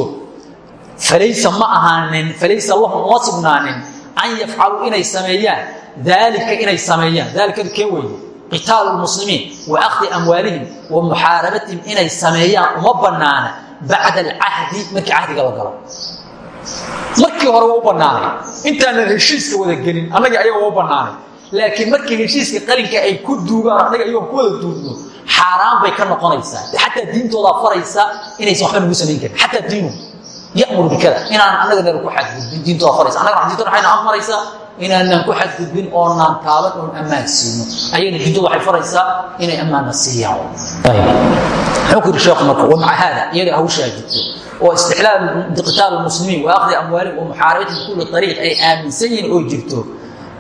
A: Falaysa ma ahaanin falaysa lahum uma sugnaanin an yafcaluu inay sameeyaan. Daalika inay sameeyaan. Daalikadu kee weye qitaalu lmuslimiin wa akhdi amwaalihim wa muxaarabatihim inay sameeyaan uma bannaana bacda alcahdi markii cahdiga la galo. Markii hore waa u bannaanay. Intaanan heshiiska wada gelin annagii ayaga waa u bannaanay. Laakiin markii heshiiska qalinka ay ku duugaan annaga ayagoo ku wada duugno xaaraan bay ka noqonaysaa. Xataa diintoodaa faraysa inaysan waxba nagu samayn karin. Diinu yamuru bikada. Inaan annaga nala ku xadgudbin diintooda faraysa. Annagana diintooda waxayna amaraysaa inaanan ku xadgudbin oonaan taaban oon ammaan siino. Ayagana diintooda waxay faraysaa inay ammaanna siiyaan. Yidhi sheekhu marka wa maca haada? Iyada hawshaa jirto. Oo istixlaal qitaal muslimiin wa akhdi amwaalihim wa muxaarabatihim kulli ariiq ay aaminsan yihiin oo jirto.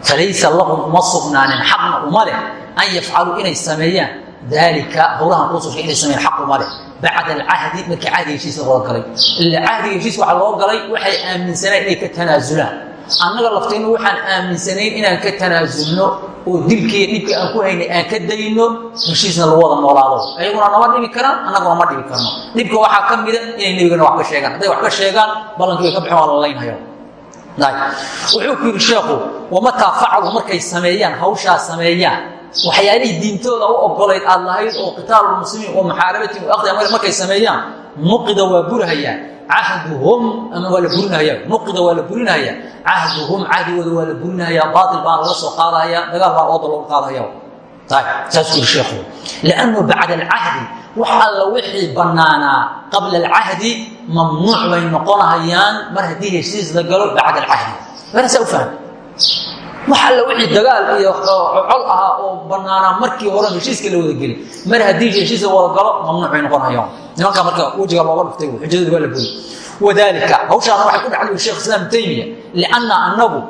A: Falaysa lahum uma sugnaanin xaqna uma leh an yafcaluu inay sameeyaan. Daalika howlahan rususha inay sameeyaan xaq uma leh. Bacda alcahdi markii cahdiga heshiiska loo galay. Ila cahdiga heshiiska waxaa loo galay waxay aaminsaneen inay ka tanaasulaan annaga laftaynu waxaan aaminsanayn inaan ka tanaasulno oo dilkiiyo dhibka aan ku haynay aan ka dayno heshiisna lagu wada noolaado. Ayaguna nama dhibi karaan annaguna ma dhibi karno. Dhibka waxaa ka mida inay nebigana wax ka sheegaan. Hadday wax ka sheegaan ballankii bay ka baxeen waa la laynhayo wuxuu ku yidhi sheekhu wamataa facalu markay sameeyaan hawshaa sameeyaan? Waxyaalihii diintooda u ogolayd aad lahayd oo qitaalulmuslimiin oo muxaarabatin aqdi amr markay sameeyaan? Nuqida waa burhayaa cahduhum ama waa la burinahaya nuqida waa la burinahaya cahduhum cahdigooda waa la burinahaya baatil baan laga soo qaadahaya dagaal baan ooda looga qaadahaya liannu bacda alcahdi wax alla wixii bannaanaa qabla alcahdi mamnuuc bay noqonahayaan mar haddii heshiis la galo bacda alcahdi wanasaa u fahmay wax alla wixii dagaal iyo col ahaa oo bannaanaa markii hore heshiiska la wada geli mar haddii heshiis la wada galo mamnuuc bay noqonahayaan nimankaa marka wejiga looga dhuftay xujadooda waa la buri wadaalika hawshaana waxay ku dhacday sheekh islaam taymiya lianna annagu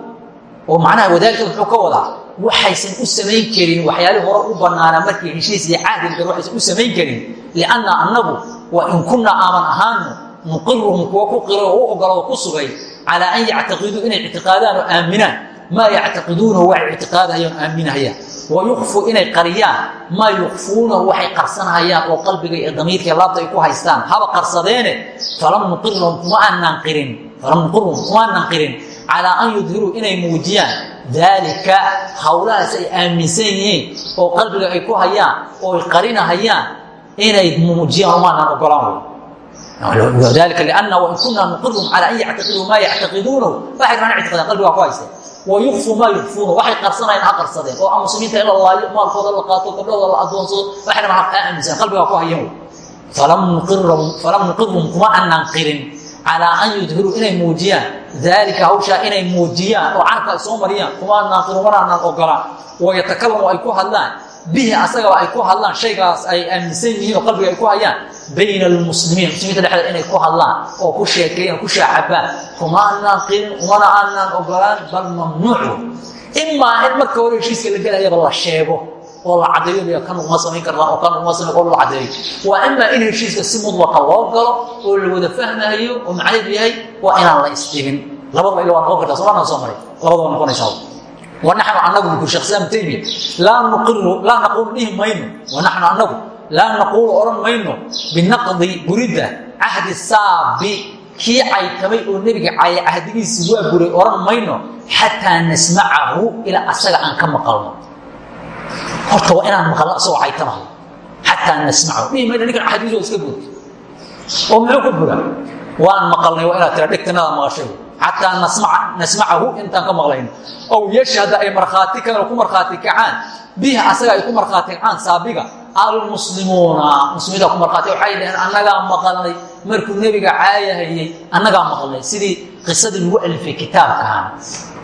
A: oo macnaha wadaalika muxuu ka wadaa waxaysan u samayn karin waxyaalihii hore u bannaanaa markii heshiis iyo cahdiga galo waxaysan u samayn karin. Lianna annagu wa in kunna aaman ahaano nuqiruhum kuwa ku qiro oo u ogoloo ku sugay calaa an yactaqiduu inay ictiqaadaan oo aaminaan maa yactaqiduunahu waxay ictiqaadahayaan aaminahayaan wayukfuu inay qariyaan maa yukfuunahu waxay qarsanahayaan oo qalbiga iyo damiirka laabta ay ku haystaan haba qarsadeene falam nuqirhum kuma aanaan qirin falam nuqirhum kuma aanaan qirin calaa an yudhiruu inay muujiyaan daalika howlahaas ay aaminsan yihiin oo qalbiga ay ku hayaan oo ay qarinahayaan inay muujiyaan umaanaan ogolaan dalika lianna wain kunaa nuqirhum calaa an yactaqiduu maa yactaqiduunahu waxay rabaan ictiqadaan qalbiga ku haysteen wayukfuu maa yukfuuna waxay qarsanayaan ha qarsadeen oo aan muslimiinta in la laayo maalkooda la qaato gabdhooda la adoonsado waxay rabaan ha aaminsan qalbigaa ku hayan falam nuqirhum kuma anaan qirin calaa an yudhiruu inay muujiyaan daalika hawshaa inay muujiyaan oo carka ay soo mariyaan kuma anaan qirin mana anaan ogolaan wayatakalamu ay ku hadlaan bihi asagaba ay ku hadlaan shaygaas ay aaminsan yihiin oo qalbiga ay ku hayaan bayna almuslimiin muslimiinta dhexdeeda inay ku hadlaan oo ku sheekeeyaan ku shaacabaan kuma aanaan qirin umana aanaan ogolaan bal mamnuucu imaa in marka hore heshiiska la gelayaba la sheego oo la cadeeyo kan uma samayn kartaan oo kan uma samayn oo la cadeeyo waa imaa in heshiiska si mudlaqa loo galo oo la wada fahmayo oo macnaheedu yahay waa inaan la isdhigin labadaba ila waa noqon kartaa somaana soo maray labadaba noqonaysaa wanaxnu anagu buu sheekh islaam taymiya laa naquulu dhihi mayno wanaxnu anagu laa naquulu odhan mayno binaqdi buridda cahdi saabi. Kii caytamay oo nebiga caya cahdigiisii waa buray odhan mayno xataa nasmacahu ilaa asaga aan ka maqalno. Horta waa inaan maqalno asagoo caytamahay xataa nasmacahu dhihi mayno ninkan cahdigiisu waa iska burtay oo muxuu ku bura waan maqalnay waa inaad tira dhegtanada maqashay xataa nasmacahu intaan ka maqlayno ow yashhada ay markhaati kale ku markhaati kacaan. Bihi asaga ay ku markhaati kacaan saabiga almuslimuuna muslimiinta ku markhaati waxay dhaheen annagaa maqalnay. Markuu nebiga caayahayey annagaa maqalnay. Sidii qisadii lagu alifay kitaabkahan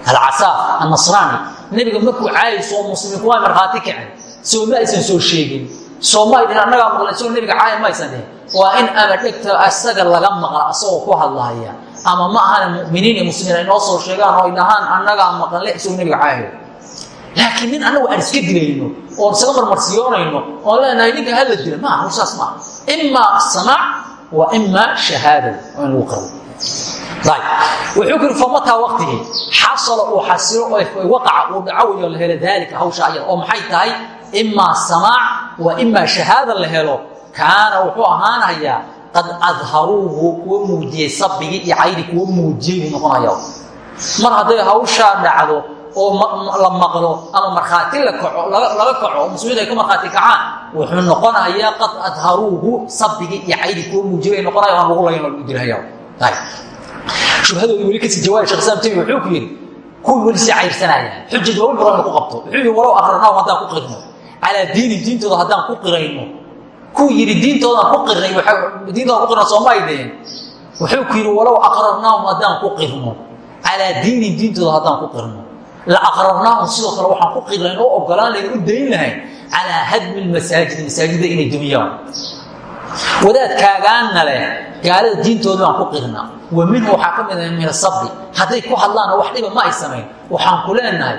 A: alcasaaf annasraani nebiga markuu caayayso oo muslimiinku waa markhaati kaceen soo ma aysan soo sheegin. Soo ma ay dhaheen annagaa maqlay soo nebiga caaya ma aysan dhihin waa in ama dhegta asaga laga maqla asagoo ku hadlahaya ama ma ahana muminiin iyo muslimiin ay noo soo sheegaan oo ay dhahaan annagaa maqanle isagoo nebiga caayayo laakiin nin annagu aan iska dilayno oon isaga marmarsiyoonayno oon leenahay ninka hala dila maaha saas maaha imaa samaac wa imaa shahaada in lagu qabo wuxuu ku yiri famataa waqtigii xasala uu xasilo waqaca uu dhaco weyo la helo daalika hawsha ayada oo maxay tahay? Imaa samaac wa imaa shahaada la helo. Kaana wuxuu ahaanayaa qad adharuuhu kuwa muujiyey sabigii iyo caydi kuwa muujiyey buu noqonaya mar hadday hawshaa dhacdo oo la maqlo ama markhaati laga kaco oo muslimiintu ay ka markhaati kacaan wuxuu noqonayaa qad adharuuhu sabigii iyo caydi kuwa muujiyey bay noqonaya aan lagu layn shubhadooda weli ka sii jawaabay shekh islam taymiya wuxuu ku yidhi kuwii weli sii cayrsanaya xujaj waa buran ku qabto wuxuu yidhi walow akhranaahum haddaan ku qirno calaa diini diintooda haddaan ku qirayno kuwii yidhi diintoodaan ku qirnay diintoodan ku qirna sooma ay dheheen wuxuu ku yidhi walow aqrarnaahum haddaan ku qirno calaa diinin diintooda haddaan ku qirno la aqrarnaahum sidoo kale waxaan ku qirnayn oo ogolaan layn u dayn lahayn calaa hadmi lmasaajidi masaajidda inay dumiyaan wadaadkaagaana leh gaalada diintooda baan ku qirnaa wa minhu waxaa ka mid ah min asabri hadday ku hadlaana wax dhiba ma ay samayn waxaan ku leenahay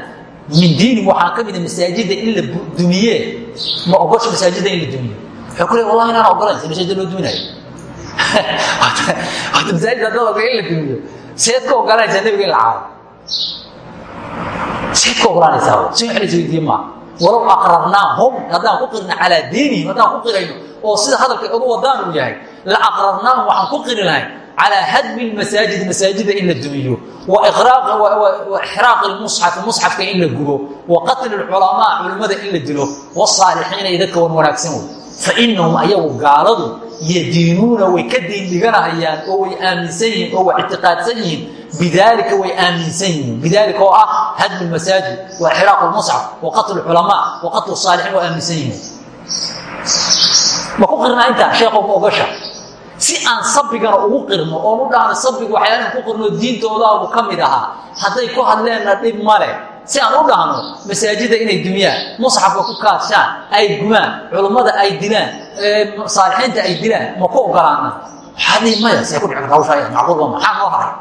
A: min diini waxaa ka mida masaajidda in la dumiye. Ma ogosho masaajidda in la dumiyo. Wuxuu ku le wallahi inaan ogolayn si masaajidda loo duminayo. [LAUGHS] Hada masaajid haddaad ogola in la dumiyo seed ka ogolanaysaa nebiga in la caaro seed ka ogolanaysaa si wax la isweydiiye maa walow aqrarnaahum haddaan ku qirna calaa diinihim haddaan ku qirayno oo sida hadalka ugu wadaan uu yahay la aqrarnaahum waxaan ku qiri lahayn calaa hadmi lmasaajid masaajida in la dumiyo wa ixraaqi lmusxafi musxafka in la gubo wa qatli lculamaa culimmada in la dilo wasaalixiina iyo dadka wan wanaagsan wey fa inahum ayagu gaaladu yadiinuuna way ka diin dhiganahayaan oo way aaminsan yihiin oo way ictiqaadsan yihiin. Bidaalika way aaminsan yihiin. Bidaalika oo ah hadmi lmasaajid wa ixraaqu lmusxaf wa qatli culamaa wa qatlu saalixiin waa aaminsan yihiin. Ma ku qirnaa intaa sheekhow ma ogasha? Si aan sabigana ugu qirno oon u dhahno sabigu waxyaalaan ku qirno diintoodabu ka mid ahaa hadday ku hadleenna dhib male si aan u dhahno masaajida inay dumiyaan musxafka ku kaadshaan ay gumaan culummada ay dilaan saalixiinta ay dilaan ma ku ogolaana waxaa dhihi maya see ku dhici karta hawshaa macquulba maxaa noo haray.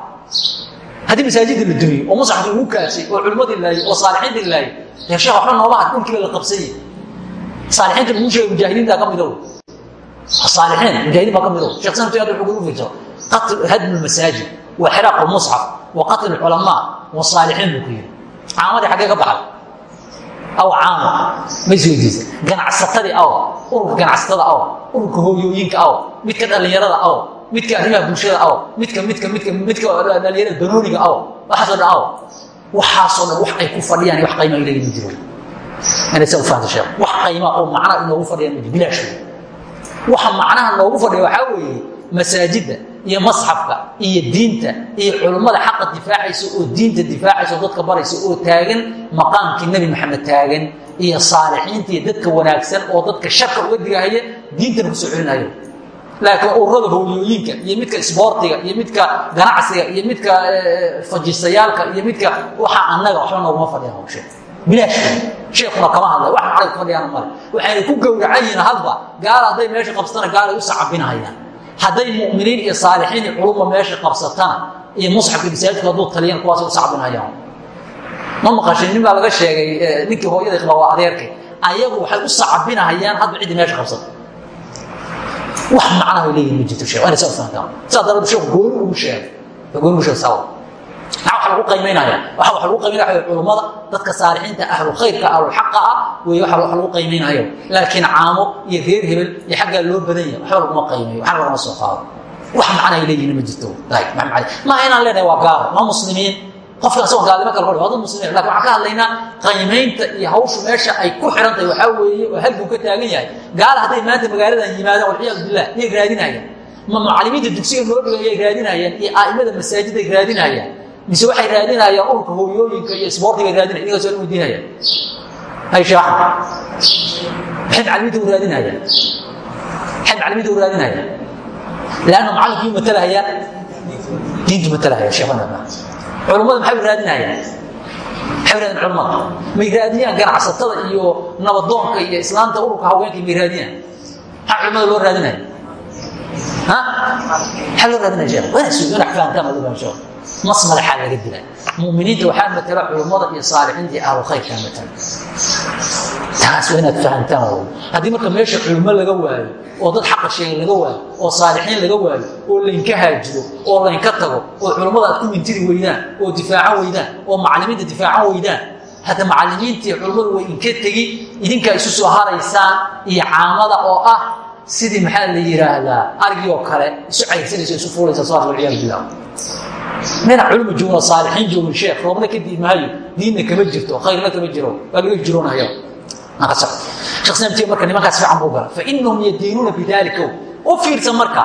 A: Haddii masaajida la dumiyo oo musxafka lagu kaadsay oo culimmadii laayay oo saalixiintii laayay dee sheekh waxba nooma had dhulkiiba la qabsanyay saalixiinta lagu sheegay mujaahidiinta ka midow saalixiin mujaahidiin baa ka midow sheekh sanabti hadda wuxuu kugu fiirso qatl hadmu lmasaajid wa xiraaqu lmusxaf wa qatl culamaa wa saalixiin buu ku yidhi caamadii xaggee ka baxay? Aw caama ma isweydiisa ganacsatadii aw ururka ganacsatada aw ururka hooyooyinka aw midka dhallinyarada aw midka arrimaha bulshada aw midka midka midka midka dhallinyarada banooniga aw waxaasoo dhan aw waxaasoo dhan wax ay ku fadhiyaan wax qiima ay leeyihiin ma jiro. Inay sa u fahamta sheekh wax qiima oo macna inoogu fadhiyaan ma jiro. Bilaash waxa macnaha noogu fadhiya waxaa weeye masaajidda iyo masxafka iyo diinta iyo culummada xaqa difaacaysa oo diinta difaacaysa oo dadka baraysa oo taagan maqaamkii nebi maxamed taagan iyo saalixiinta iyo dadka wanaagsan oo dadka sharka uga digahaya diintana ku soo celinayo. Laakiin ururada hooyooyinka iyo midka isboortiga iyo midka ganacsiga iyo midka fajisayaalka iyo midka waxa annaga waxba nooguma fadhiya hawshe bilaash sheekuna kama hadlay wax ku fadhiyaana male waxayna ku gowracan yihiin hadba gaala hadday meesha qabsatana gaalay u sacabinahayaan hadday mu'miniin iyo saalixiin iyo culumma meesha qabsatana iyo musxafka masaajidku hadduu taliyana kuwaasay u sacbinhayaan ma maqashin nin baa laga sheegay ninkii hooyadii qaba waa adeerkay ayagu waxay u sacabinahayaan hadba ciddii meesha qabsada wax macnaha ay leeyihiin ma jirto shee waa inay saa u fahantaan saa darada sheekhu gooni ugu sheegay. Gooni ugu sheegay sawa maxaa wax lagu qiimaynaya waxa wax lagu qiimaynaya culummada dadka saalixiinta ahlu khayrka ahlu xaqa ah wey waxa wax lagu qiimaynayo laakiin caamo iyo reer hebel iyo xaggaa loo badan yahay waxba laguma qiimayo waxna lagama soo qaado. Wax macna ay leeyihiin ma jirto. Maaha inaan leenahay waa gaalo ma muslimiin. Qofka asagoo gaalnimo kala hor waa dad muslimiin. Lakin waxaan ka hadlaynaa qiimaynta iyo hawshu meesha ay ku xihan tahay waxaa weeye oo halkuu ka taagan yahay. Gaala hadday maanta magaaladan yimaadaan walciyaadu billah iyay raadinayaan. Ma mucalimiinta dugsiga noo dhigay yay raadinayaan. Iyo aa'imada masaajiday raadinayaan mise waxay raadinayaan urka hooyooyinka iyo isboortiga raadinaya idinkaas waa weydiinayaan hay sheekh maxay macalimiinta u raadinayaan. Maxay macalimiinta u raadinayaan. Lanna macalinkii matalahayaan diintu matalahaya sheekhana culummada maxay raadinayaan? Maxay raadin culummada may raadiyaan ganacsatada iyo nabadoonka iyo islaamta ururka haweenka may raadiyaan maxaa culimmada loo raadinaya ha? Maxaa loo raadinaya sheekh? Waa inaad inaad fahantaan oo ogaan sheekh mas madaxaa laga dilaa muminiinta waxaa matala culummada iyo saalixiinta iyo ahlu khayrkaa matala. Taas waa inaad fahantaan oo. Haddii marka meesha culummo laga waayo oo dad xaqa sheegay laga waayo oo saalixiin laga waayo oo laynka haajiro oo laynka tago oo culummada aad ku mintiri weydaan oo difaacan weydaan oo macalimiinta difaacan weydaan hadda macalimiintii culummadu way inka tegi idinkaa isu soo haraysaan iyo caamada oo ah sidii maxaa la yidhaahdaa arigii oo kale isu cayrsanaysa isu fuulaysa saas walciyaadu billah. Nina culuma joogno saalixiin joogin sheekh roobna ka dii maayo diinna kama jirto khayrna kama jiro waa laga hijroonaya marka nimankaas fiican buu gala fainahum yadiinuuna bidaalika. U fiirsan marka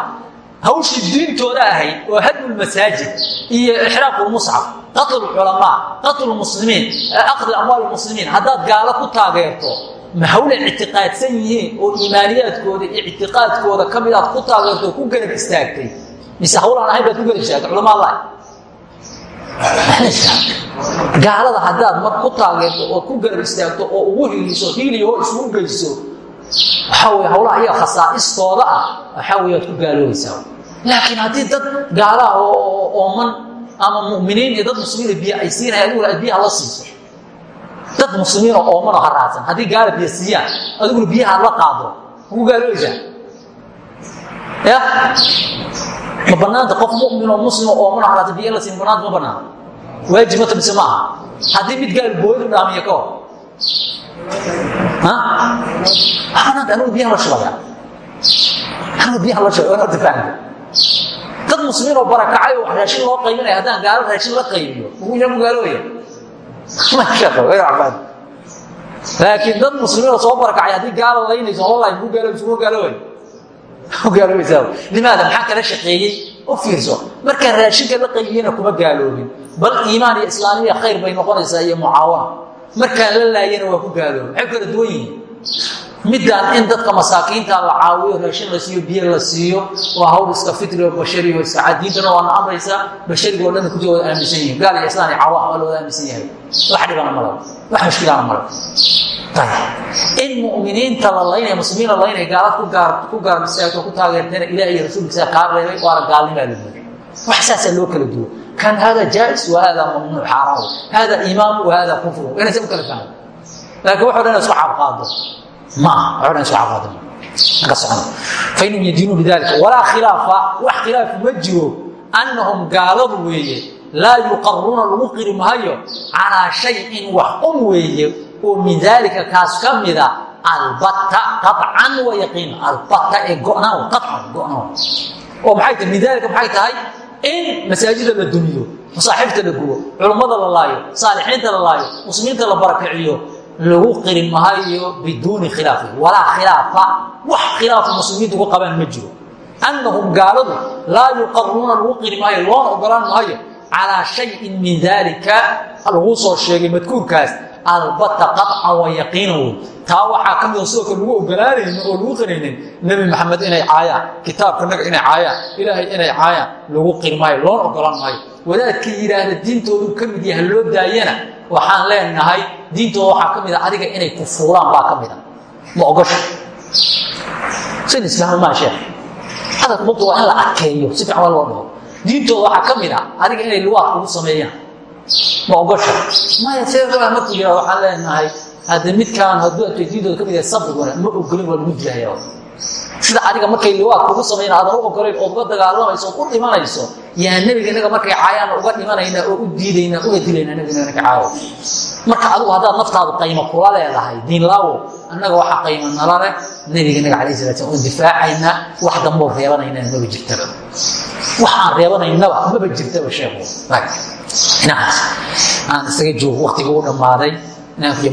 A: hawshii diintooda ahayd oo hadmu lmasaajid iyo ixraaqu lmuscaf qatl culamaa qatl muslimiin aqdi amwaal muslimiin. Haddaad gaalo ku taageerto ma hawlay ictiqaadsan yihiin oo iimaaniyaadkooda iyo ictiqaadkooda ka mid aad ku taageerto oo ku garab istaagtay. Mise hawlaan ahayn baad ku garab istaagtay culamaa allah gaalada haddaad mar ku taageerto ood ku garab istaagto oo ugu hiliso hiiliyo isugu geyso waxaa wey hawlaha iyaga khasaa'istooda ah waxaa wey aad ku gaaloobaysaa. Laakiin haddii dad gaalaha oo ooman ama mu'miniin iyo dad muslimiina biyo ay siinaya adiguna aad biyaha la siiso dad muslimiin oo ooman oo haraadsan haddii gaala biyo siiyaan adiguna biyaha aad la qaado maku gaaloobaysaa ya? Ma banaanta qof mumin oo muslim oo ooman haraata biyo la siin banaanta ma banaana waajibata mise ma aha haddii mid gaal booyadu dhaamiyo ka hor banaanta anigu biyaha la shubaya anigu biyaha la shubaya horta fahmay dad muslimiin oo barakacay oo raashin loo qaybinaya haddaan gaalo raashin la qaybiyo ugu yaa mugaalooya [LAUGHS] laakiin dad muslimiin oo soo barakacay haddii gaalo laynayso wallahi mugu gaalo isugu gaaloobay [LAUGHS] limaada maxaa kala shaqeeyey u fiirso. Markaan raashinka la qaybiyena kuma gaaloobin. Bal iimaan iyo islaamiya khayr bay noqonaysaa iyo mucaawana markaan la laayana waa ku gaaloobin. Maxay duwan midaan in dadka masaakiinta la caawiyo raashin la siiyo biyo la siiyo waa hawl iska fitri oo bashari oo iska cadiintana waana amraysaa bashariga oo dhan kuti wada aaminsan yihiin gaal iyo islaan iyo cawaan waa la wada aaminsan yahay. Wax dhibana male wax mushkilaana male in muminiinta la laynaya muslimiin la laynaya gaalad ku gaar istaagto ku taageertana ilah iyo rasuulkiisa kaa reebay waana gaalnimaa la duway wax saasaa loo kala duwo kan hada jaais wa hada mamnuuc xaaraam hada imaam wa hada kufru. Inaysa u kala fahmo laakiin waxo dhan isku caabqaado ma aha waxo dhan. Isku caabqaado ka socono fainahum yadiinuun bidalika walaa khilaafa wax khilaaf ma jiro annahum gaaladu weeye laa yuqaruuna lagu qiri maayo calaa shayin wax un weeye oo min daalika kaas ka mida albatta acan wa yaqiina albatta ee gonaan acan gonaan oo maxay tahay? Min maxay tahay? In masaajida la dumiyo masaaxiibta la gubo culummada la laayo saalixiinta la laayo muslimiinta la barakiciyo lagu qiri maayo biduuni khilaafi. Walaa khilaafa. Wax khilaafa muslimiintu ku qabaan ma jiro. Annahum gaaladu laa yuqaruuna lagu qiri maayo loona ogolaan maayo calaa shayin min daalika lagu soo sheegay madkuurkaas albata qaطcan wa yaqiina wey taa waxaa ka mida sidoo kale lagu ogolaanaynin oo lagu qiraynin nebi maxamed inay caayaan kitaabka naga inay caayaan ilaahay inay caayaan lagu qiri maayo loona ogolaan maayo. Wadaadka yidhaahda diintoodu ka mid yaha loo daayana waxaan leenahay diintooda waxaa ka mida adiga inay ku fuulaan baa ka mida ma ogosha sin isfahmamaa sheekh. Hadalka mugta waa in la adkeeyo si fiican waa loo dhaho. Diintooda waxaa ka mid a adiga inay luwaad kugu sameeyaan ma ogosha maya see markuu yihah waxaan leenahay hadde midkaan hadduu atadiidooda ka mid yahay sabiguna ma ogolin waa lagu dilaya sida adiga markay liwaad kugu samayna aadan u ogolayn ood uga dagaalamayso ood u dhimanayso yaa nebiga inaga markay caayaana uga dhimanaynaa oo u diidaynaa uga dilaynaa nebiga inaga caayo marka adigu haddaad naftaadu qaymo kula leedahay diinlaawo annaga waxaa qaymo nala leh nebiga inaga calayh difaacaynaa wax damboo reebanaynaa maba jirtaba wax aan reebanaynaba maba jirtaba sheekhu. Inahaas aan isaga waktiga u dhammaaday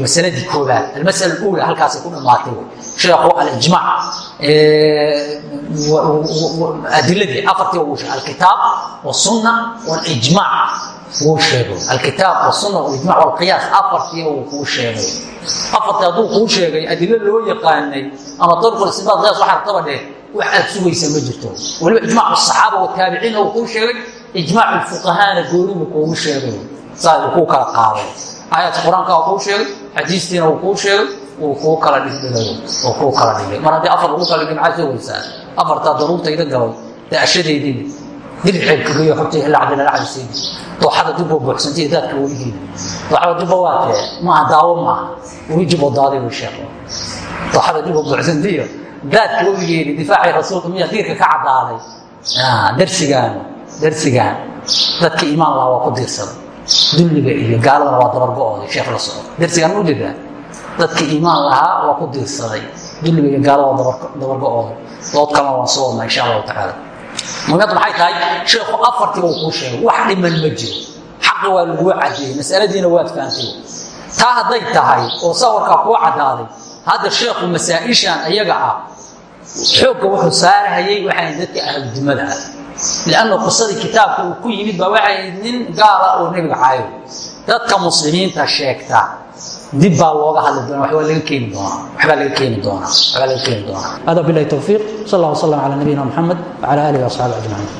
A: masaladii koobaad almasala uula halkaasay ku dhammaatay. Sheekhu alijmaac adiladii afartii alkitaab wasunna walijmaac wuu sheegay. Alkitaab wasunna walijmac walqiyaas afartii wuu kuu sheegay. Afartii hadduu kuu sheegay adilo loo yaqaanay ama darqulistibaad qiyaas waxa rabtaba dheh wax aad sugaysa ma jirto. Waliba ijmac asaxaaba wataabiciinna wuu kuu sheegay ijmaac lfuqahaana goonibu kuugu sheegay. Saa uu kuu qaaday. Aayaadka qur'aanka waa kuu sheegay xadiistiina wuu kuu sheegay wuu kuu kala dhigdhigay oo kuu kala dhigay. Mar haddii afar lagu kala dhigay maxaad sugaysaa? Afartaa daruurtayda galay daashadeedii dirceebkageyo xogtay ila cabdilalacabisiidi dooxada dib oo buuxsantay daadka weligeeda dooxada dibba waa tee maaha daawo maaha weli dib oo daaday way sheekay dooxada dib oo buuxsantayo daadka weligeedi difaacay rasuulka miya diirka ka caddaaday darsigaan darsigaan dadka iimaan lahaa waa ku diirsaday dulliga iyo gaaladana waa dabargo-ooday sheekh la soco darsigaan u jeedaa dadka iimaan lahaa waa ku diirsaday dulliga iyo gaalada waa dabargo-ooday dood kalena waan soo wadnaa insha allahu tacaala muhimadu maxay tahay? Sheekhu afartiiba uu kuu sheegay. Wax dhiman ma jiro. Xaqi waa laguu cadeeyey masaladiina waad fahamtay taa hadday tahay oo sawirkaa kuu caddaaday hadda sheekhu masaa-ishan ayaga ah xoogga wuxuu saarahayay waxaan dadka ahludimada ah. Lianna qisadii kitaabka uu ku yimid baa waxay nin gaala oo nebiga caayo. Dadka muslimiinta sheegta dib baa looga hadli doona wabaa laga keeni doonaa waxbaa laga keeni doonaa waxbaa laga keeni doonaa.
B: Hada bilahi towfiiq sal allah waslam cala nabiyina muxamed wcala alihi waasxaabi ajmaciin